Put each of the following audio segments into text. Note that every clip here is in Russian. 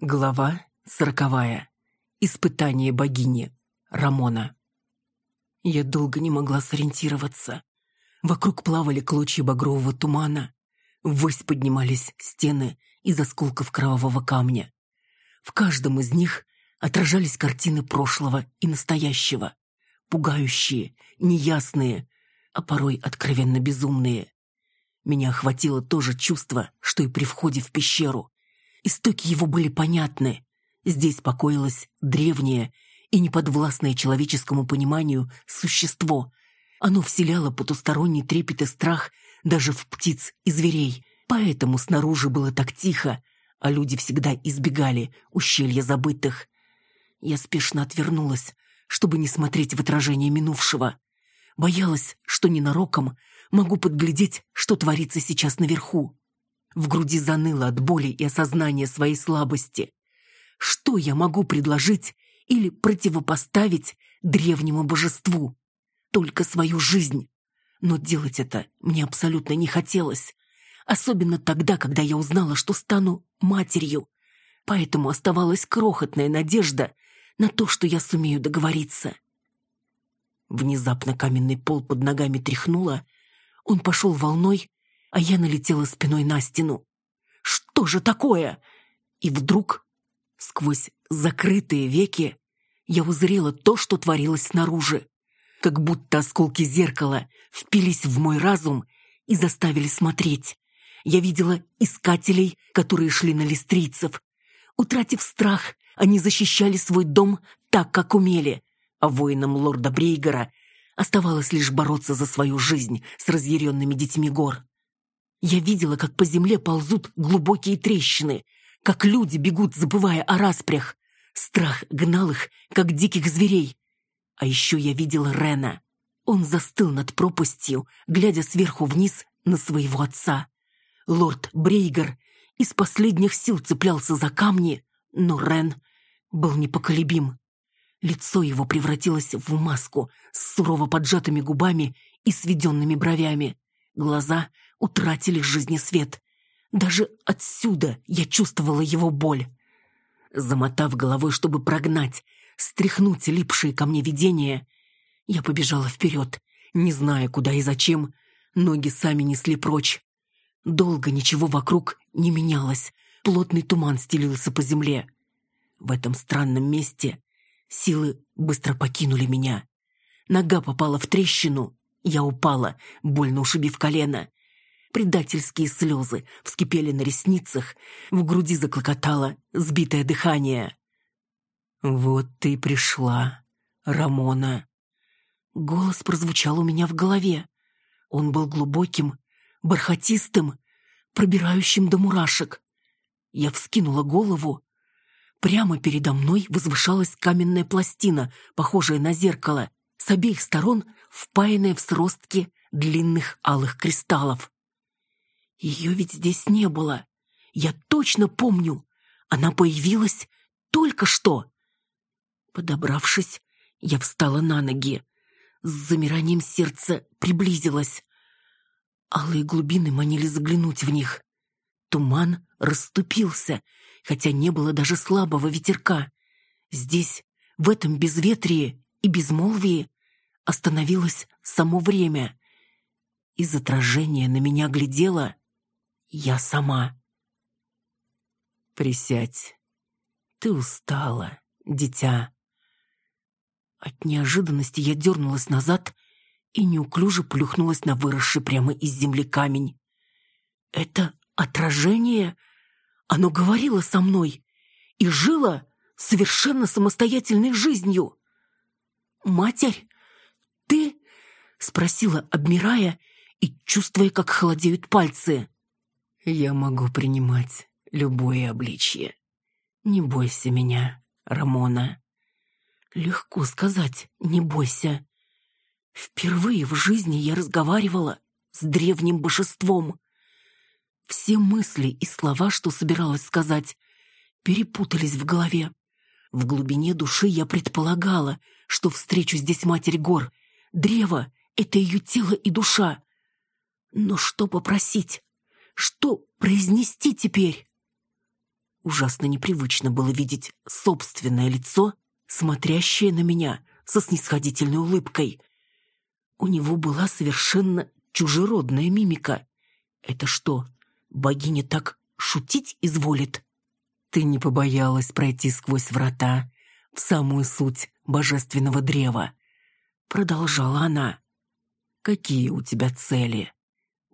Глава сороковая. Испытание богини. Рамона. Я долго не могла сориентироваться. Вокруг плавали клочья багрового тумана. Ввысь поднимались стены из осколков кровавого камня. В каждом из них отражались картины прошлого и настоящего. Пугающие, неясные, а порой откровенно безумные. Меня охватило то же чувство, что и при входе в пещеру. Истоки его были понятны. Здесь покоилось древнее и неподвластное человеческому пониманию существо. Оно вселяло потусторонний трепет и страх даже в птиц и зверей. Поэтому снаружи было так тихо, а люди всегда избегали ущелья забытых. Я спешно отвернулась, чтобы не смотреть в отражение минувшего. Боялась, что ненароком могу подглядеть, что творится сейчас наверху. В груди заныло от боли и осознания своей слабости. Что я могу предложить или противопоставить древнему божеству? Только свою жизнь. Но делать это мне абсолютно не хотелось. Особенно тогда, когда я узнала, что стану матерью. Поэтому оставалась крохотная надежда на то, что я сумею договориться. Внезапно каменный пол под ногами тряхнуло, он пошел волной, а я налетела спиной на стену. Что же такое? И вдруг, сквозь закрытые веки, я узрела то, что творилось снаружи. Как будто осколки зеркала впились в мой разум и заставили смотреть. Я видела искателей, которые шли на листрийцев. Утратив страх, они защищали свой дом так, как умели, а воинам лорда Брейгера оставалось лишь бороться за свою жизнь с разъяренными детьми гор. Я видела, как по земле ползут глубокие трещины, как люди бегут, забывая о распрях. Страх гнал их, как диких зверей. А еще я видела Рена. Он застыл над пропастью, глядя сверху вниз на своего отца. Лорд Брейгер из последних сил цеплялся за камни, но Рен был непоколебим. Лицо его превратилось в маску с сурово поджатыми губами и сведенными бровями. Глаза утратили жизнесвет. Даже отсюда я чувствовала его боль. Замотав головой, чтобы прогнать, стряхнуть липшие ко мне видения, я побежала вперед, не зная, куда и зачем. Ноги сами несли прочь. Долго ничего вокруг не менялось. Плотный туман стелился по земле. В этом странном месте силы быстро покинули меня. Нога попала в трещину, я упала, больно ушибив колено. Предательские слезы вскипели на ресницах, в груди заклокотало сбитое дыхание. «Вот ты пришла, Рамона». Голос прозвучал у меня в голове. Он был глубоким, бархатистым, пробирающим до мурашек. Я вскинула голову. Прямо передо мной возвышалась каменная пластина, похожая на зеркало, с обеих сторон впаянная в сростки длинных алых кристаллов. Ее ведь здесь не было. Я точно помню. Она появилась только что. Подобравшись, я встала на ноги. С замиранием сердца приблизилась. Алые глубины манили заглянуть в них. Туман расступился, хотя не было даже слабого ветерка. Здесь, в этом безветрии и безмолвии, остановилось само время. Из отражения на меня глядела я сама. Присядь. Ты устала, дитя. От неожиданности я дернулась назад и неуклюже плюхнулась на выросший прямо из земли камень. Это отражение? Оно говорило со мной и жило совершенно самостоятельной жизнью. «Матерь, ты?» — спросила, обмирая и чувствуя, как холодеют пальцы. Я могу принимать любое обличье. Не бойся меня, Рамона. Легко сказать «не бойся». Впервые в жизни я разговаривала с древним божеством. Все мысли и слова, что собиралась сказать, перепутались в голове. В глубине души я предполагала, что встречу здесь Матерь Гор. Древо — это ее тело и душа. Но что попросить? Что произнести теперь? Ужасно непривычно было видеть собственное лицо, смотрящее на меня со снисходительной улыбкой. У него была совершенно чужеродная мимика. Это что, богиня так шутить изволит? Ты не побоялась пройти сквозь врата в самую суть божественного древа. Продолжала она. Какие у тебя цели?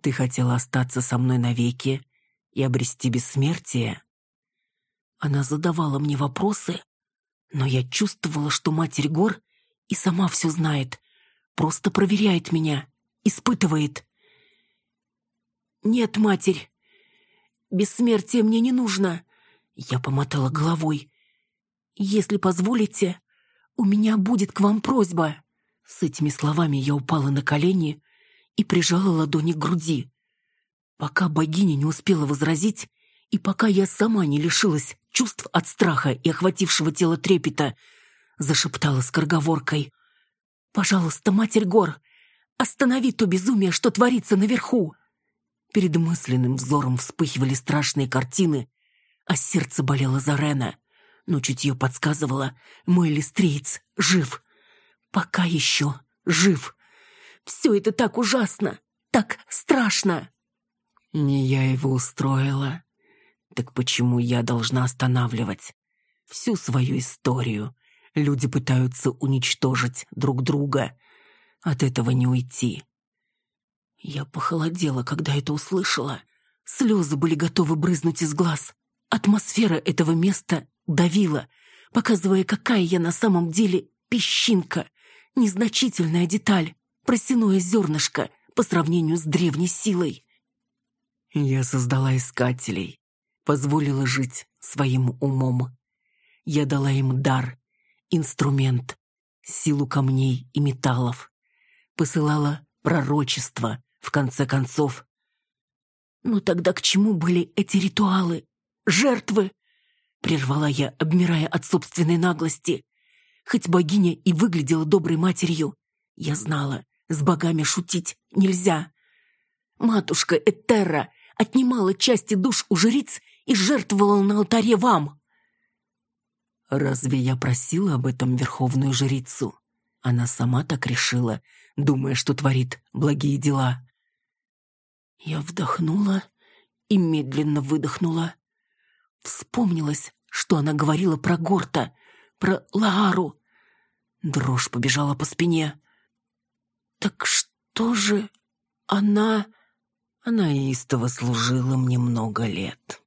Ты хотела остаться со мной навеки и обрести бессмертие? Она задавала мне вопросы, но я чувствовала, что Матерь Гор и сама все знает, просто проверяет меня, испытывает. «Нет, Матерь, бессмертие мне не нужно», — я помотала головой. «Если позволите, у меня будет к вам просьба». С этими словами я упала на колени и прижала ладони к груди. Пока богиня не успела возразить, и пока я сама не лишилась чувств от страха и охватившего тело трепета, зашептала скороговоркой. «Пожалуйста, Матерь Гор, останови то безумие, что творится наверху!» Перед мысленным взором вспыхивали страшные картины, а сердце болело за Рена. Но чутье подсказывало, мой листреец жив. Пока еще жив. Все это так ужасно, так страшно. Не я его устроила. Так почему я должна останавливать? Всю свою историю люди пытаются уничтожить друг друга. От этого не уйти. Я похолодела, когда это услышала. Слезы были готовы брызнуть из глаз. Атмосфера этого места давила, показывая, какая я на самом деле песчинка, незначительная деталь, просяное зернышко по сравнению с древней силой. Я создала искателей, позволила жить своим умом. Я дала им дар, инструмент, силу камней и металлов. Посылала пророчество, в конце концов. «Ну тогда к чему были эти ритуалы? Жертвы?» Прервала я, обмирая от собственной наглости. Хоть богиня и выглядела доброй матерью, я знала, с богами шутить нельзя. Матушка Этерра отнимала части душ у жриц и жертвовала на алтаре вам. Разве я просила об этом верховную жрицу? Она сама так решила, думая, что творит благие дела. Я вдохнула и медленно выдохнула. Вспомнилось, что она говорила про Горта, про Лаару. Дрожь побежала по спине. Так что же она... Она истово служила мне много лет.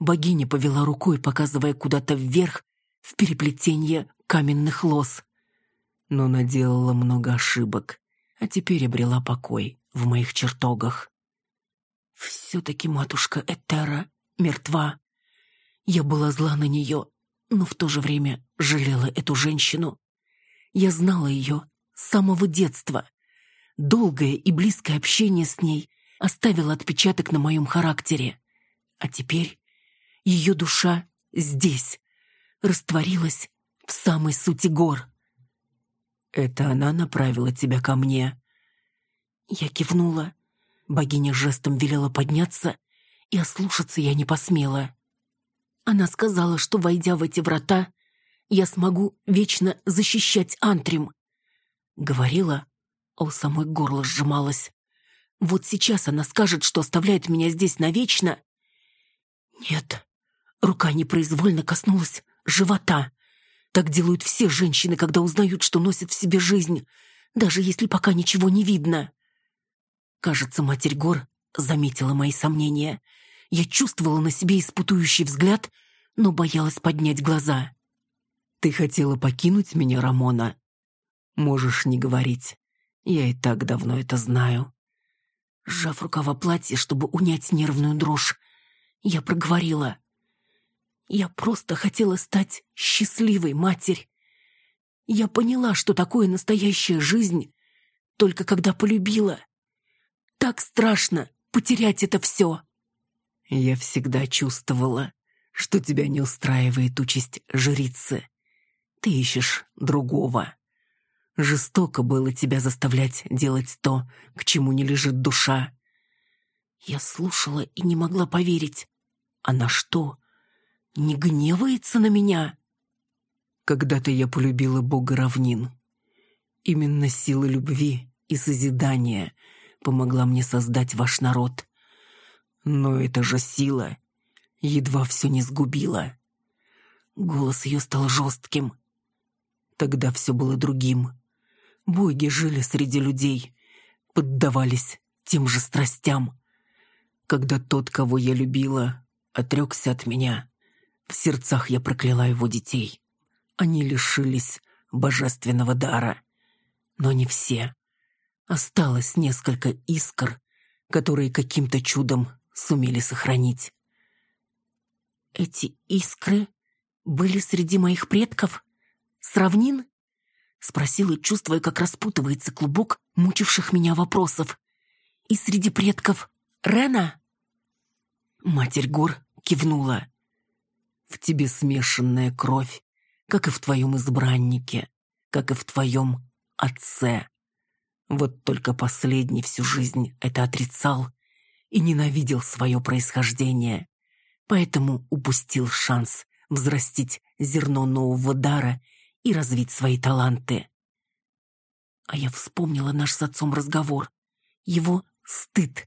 Богиня повела рукой, показывая куда-то вверх, в переплетение каменных лос. Но наделала много ошибок, а теперь обрела покой в моих чертогах. Все-таки матушка Этера мертва. Я была зла на нее, но в то же время жалела эту женщину. Я знала ее с самого детства. Долгое и близкое общение с ней оставила отпечаток на моем характере. А теперь ее душа здесь, растворилась в самой сути гор. «Это она направила тебя ко мне?» Я кивнула. Богиня жестом велела подняться, и ослушаться я не посмела. Она сказала, что, войдя в эти врата, я смогу вечно защищать Антрим. Говорила, а у самой горло сжималось. Вот сейчас она скажет, что оставляет меня здесь навечно. Нет, рука непроизвольно коснулась живота. Так делают все женщины, когда узнают, что носят в себе жизнь, даже если пока ничего не видно. Кажется, Матерь Гор заметила мои сомнения. Я чувствовала на себе испытующий взгляд, но боялась поднять глаза. «Ты хотела покинуть меня, Рамона?» «Можешь не говорить. Я и так давно это знаю». Сжав рукава платья, чтобы унять нервную дрожь, я проговорила. Я просто хотела стать счастливой, матерь. Я поняла, что такое настоящая жизнь, только когда полюбила. Так страшно потерять это все. Я всегда чувствовала, что тебя не устраивает участь жрицы. Ты ищешь другого. Жестоко было тебя заставлять делать то, к чему не лежит душа. Я слушала и не могла поверить. Она что, не гневается на меня? Когда-то я полюбила бога равнин. Именно сила любви и созидания помогла мне создать ваш народ. Но эта же сила едва все не сгубила. Голос ее стал жестким. Тогда все было другим. Боги жили среди людей, поддавались тем же страстям. Когда тот, кого я любила, отрекся от меня, в сердцах я прокляла его детей. Они лишились божественного дара. Но не все. Осталось несколько искр, которые каким-то чудом сумели сохранить. Эти искры были среди моих предков? С равнин? Спросила, чувствуя, как распутывается клубок мучивших меня вопросов. И среди предков Рена? Матерь гор кивнула. В тебе смешанная кровь, как и в твоем избраннике, как и в твоем отце. Вот только последний всю жизнь это отрицал и ненавидел свое происхождение, поэтому упустил шанс взрастить зерно нового дара и развить свои таланты. А я вспомнила наш с отцом разговор, его стыд,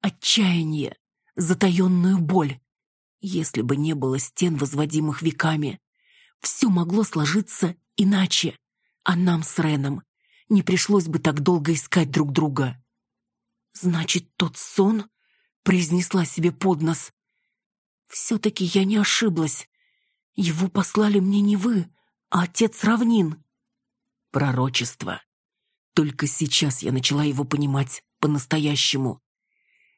отчаяние, затаенную боль. Если бы не было стен, возводимых веками, все могло сложиться иначе, а нам с Реном не пришлось бы так долго искать друг друга. «Значит, тот сон?» — произнесла себе под нос. «Все-таки я не ошиблась. Его послали мне не вы, а отец равнин». Пророчество. Только сейчас я начала его понимать по-настоящему.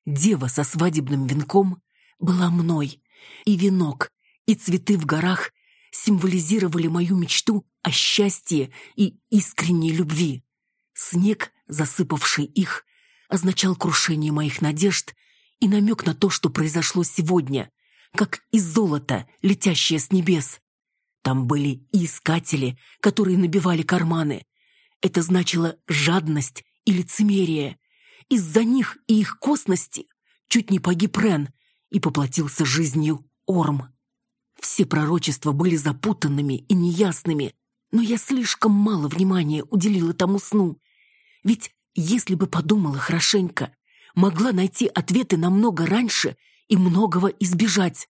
Дева со свадебным венком была мной, и венок, и цветы в горах символизировали мою мечту о счастье и искренней любви. Снег, засыпавший их, означал крушение моих надежд и намек на то, что произошло сегодня, как из золота, летящее с небес. Там были и искатели, которые набивали карманы. Это значило жадность и лицемерие. Из-за них и их косности чуть не погиб Рен и поплатился жизнью Орм. Все пророчества были запутанными и неясными, но я слишком мало внимания уделила тому сну. Ведь если бы подумала хорошенько, могла найти ответы намного раньше и многого избежать.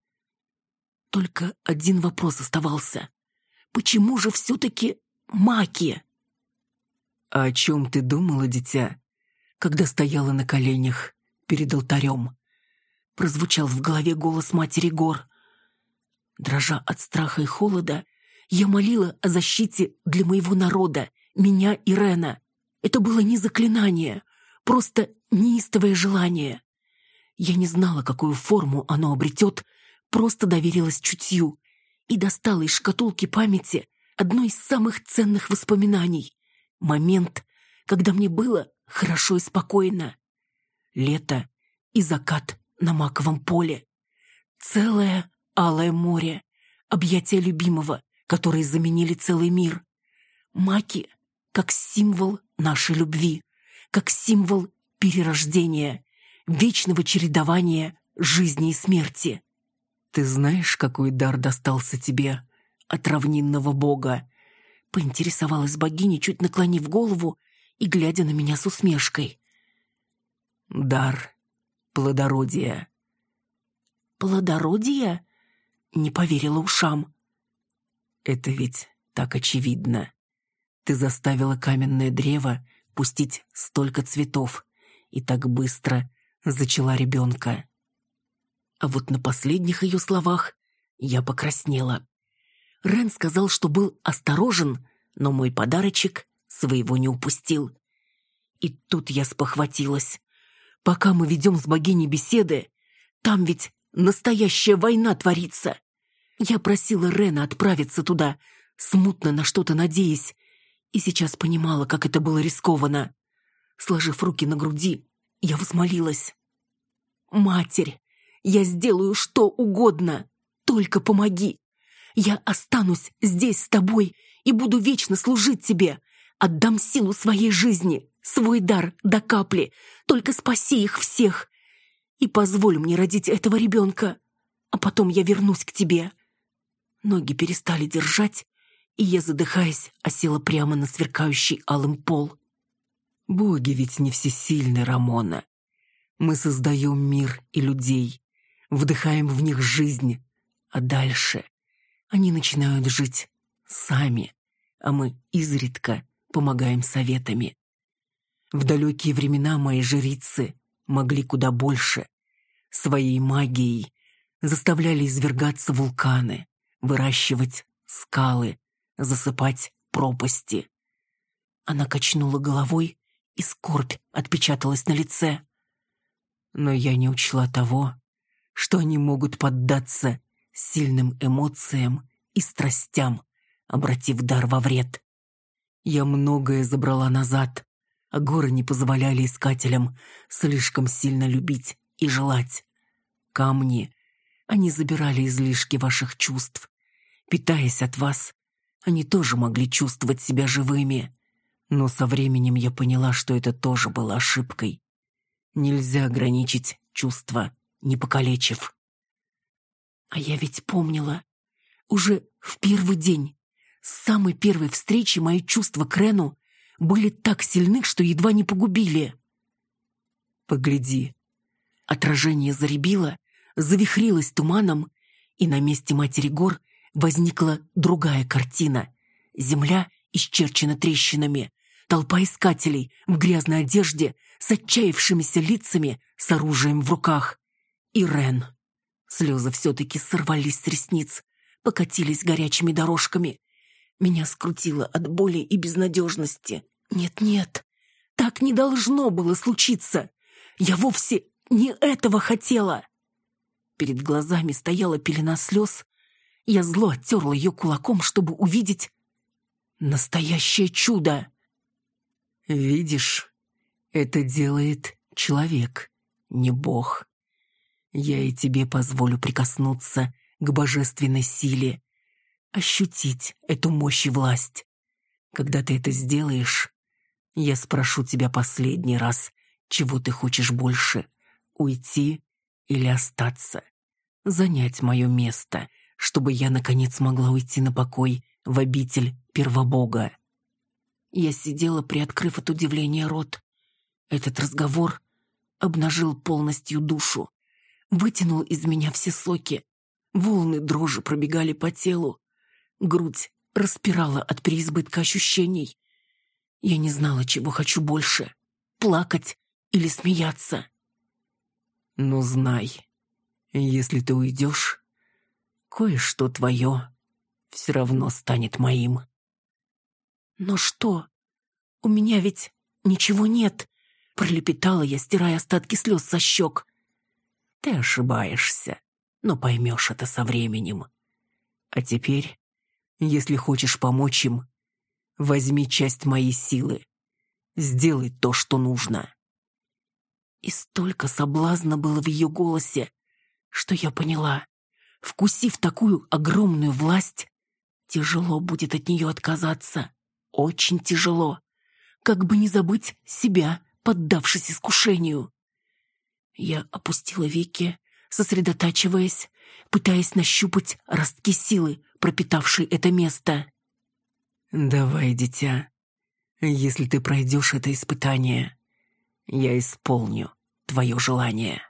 Только один вопрос оставался. Почему же все-таки маки? «А о чем ты думала, дитя, когда стояла на коленях перед алтарем?» Прозвучал в голове голос матери гор. Дрожа от страха и холода, я молила о защите для моего народа, меня и Рена. Это было не заклинание, просто неистовое желание. Я не знала, какую форму оно обретет, просто доверилась чутью и достала из шкатулки памяти одно из самых ценных воспоминаний. Момент, когда мне было хорошо и спокойно. Лето и закат на маковом поле. Целое алое море, объятия любимого, которые заменили целый мир. Маки как символ нашей любви, как символ перерождения, вечного чередования жизни и смерти. «Ты знаешь, какой дар достался тебе от равнинного бога?» Поинтересовалась богиня, чуть наклонив голову и глядя на меня с усмешкой. «Дар плодородия». «Плодородия?» Не поверила ушам. «Это ведь так очевидно. Ты заставила каменное древо пустить столько цветов и так быстро зачала ребенка. А вот на последних ее словах я покраснела. Рен сказал, что был осторожен, но мой подарочек своего не упустил. И тут я спохватилась. Пока мы ведем с богиней беседы, там ведь настоящая война творится. Я просила Рена отправиться туда, смутно на что-то надеясь, и сейчас понимала, как это было рискованно. Сложив руки на груди, я взмолилась. «Матерь, я сделаю что угодно, только помоги. Я останусь здесь с тобой и буду вечно служить тебе. Отдам силу своей жизни, свой дар до капли, только спаси их всех. И позволь мне родить этого ребенка, а потом я вернусь к тебе. Ноги перестали держать, и я, задыхаясь, осела прямо на сверкающий алым пол. Боги ведь не всесильны, Рамона. Мы создаем мир и людей, вдыхаем в них жизнь, а дальше они начинают жить сами, а мы изредка помогаем советами. В далекие времена мои жрицы могли куда больше. Своей магией заставляли извергаться вулканы, выращивать скалы, засыпать пропасти. Она качнула головой, и скорбь отпечаталась на лице. Но я не учла того, что они могут поддаться сильным эмоциям и страстям, обратив дар во вред. Я многое забрала назад, а горы не позволяли искателям слишком сильно любить и желать. Камни, они забирали излишки ваших чувств. Питаясь от вас, они тоже могли чувствовать себя живыми. Но со временем я поняла, что это тоже было ошибкой. Нельзя ограничить чувства, не покалечив. А я ведь помнила. Уже в первый день, с самой первой встречи, мои чувства к Рену были так сильны, что едва не погубили. Погляди. Отражение заребило, завихрилось туманом, и на месте матери гор возникла другая картина. Земля исчерчена трещинами, толпа искателей в грязной одежде с отчаявшимися лицами, с оружием в руках. И Рен. Слезы все-таки сорвались с ресниц, покатились горячими дорожками. Меня скрутило от боли и безнадежности. Нет-нет, так не должно было случиться. Я вовсе не этого хотела. Перед глазами стояла пелена слез. Я зло оттерла ее кулаком, чтобы увидеть настоящее чудо. Видишь, это делает человек, не бог. Я и тебе позволю прикоснуться к божественной силе, ощутить эту мощь и власть. Когда ты это сделаешь, я спрошу тебя последний раз, чего ты хочешь больше — уйти или остаться, занять мое место, чтобы я, наконец, могла уйти на покой в обитель Первобога. Я сидела, приоткрыв от удивления рот. Этот разговор обнажил полностью душу вытянул из меня все соки. Волны дрожи пробегали по телу. Грудь распирала от переизбытка ощущений. Я не знала, чего хочу больше — плакать или смеяться. Но знай, если ты уйдешь, кое-что твое все равно станет моим. Но что? У меня ведь ничего нет, пролепетала я, стирая остатки слез со щек. Ты ошибаешься, но поймешь это со временем. А теперь, если хочешь помочь им, возьми часть моей силы. Сделай то, что нужно. И столько соблазна было в ее голосе, что я поняла, вкусив такую огромную власть, тяжело будет от нее отказаться. Очень тяжело. Как бы не забыть себя, поддавшись искушению. Я опустила веки, сосредотачиваясь, пытаясь нащупать ростки силы, пропитавшей это место. «Давай, дитя, если ты пройдешь это испытание, я исполню твое желание».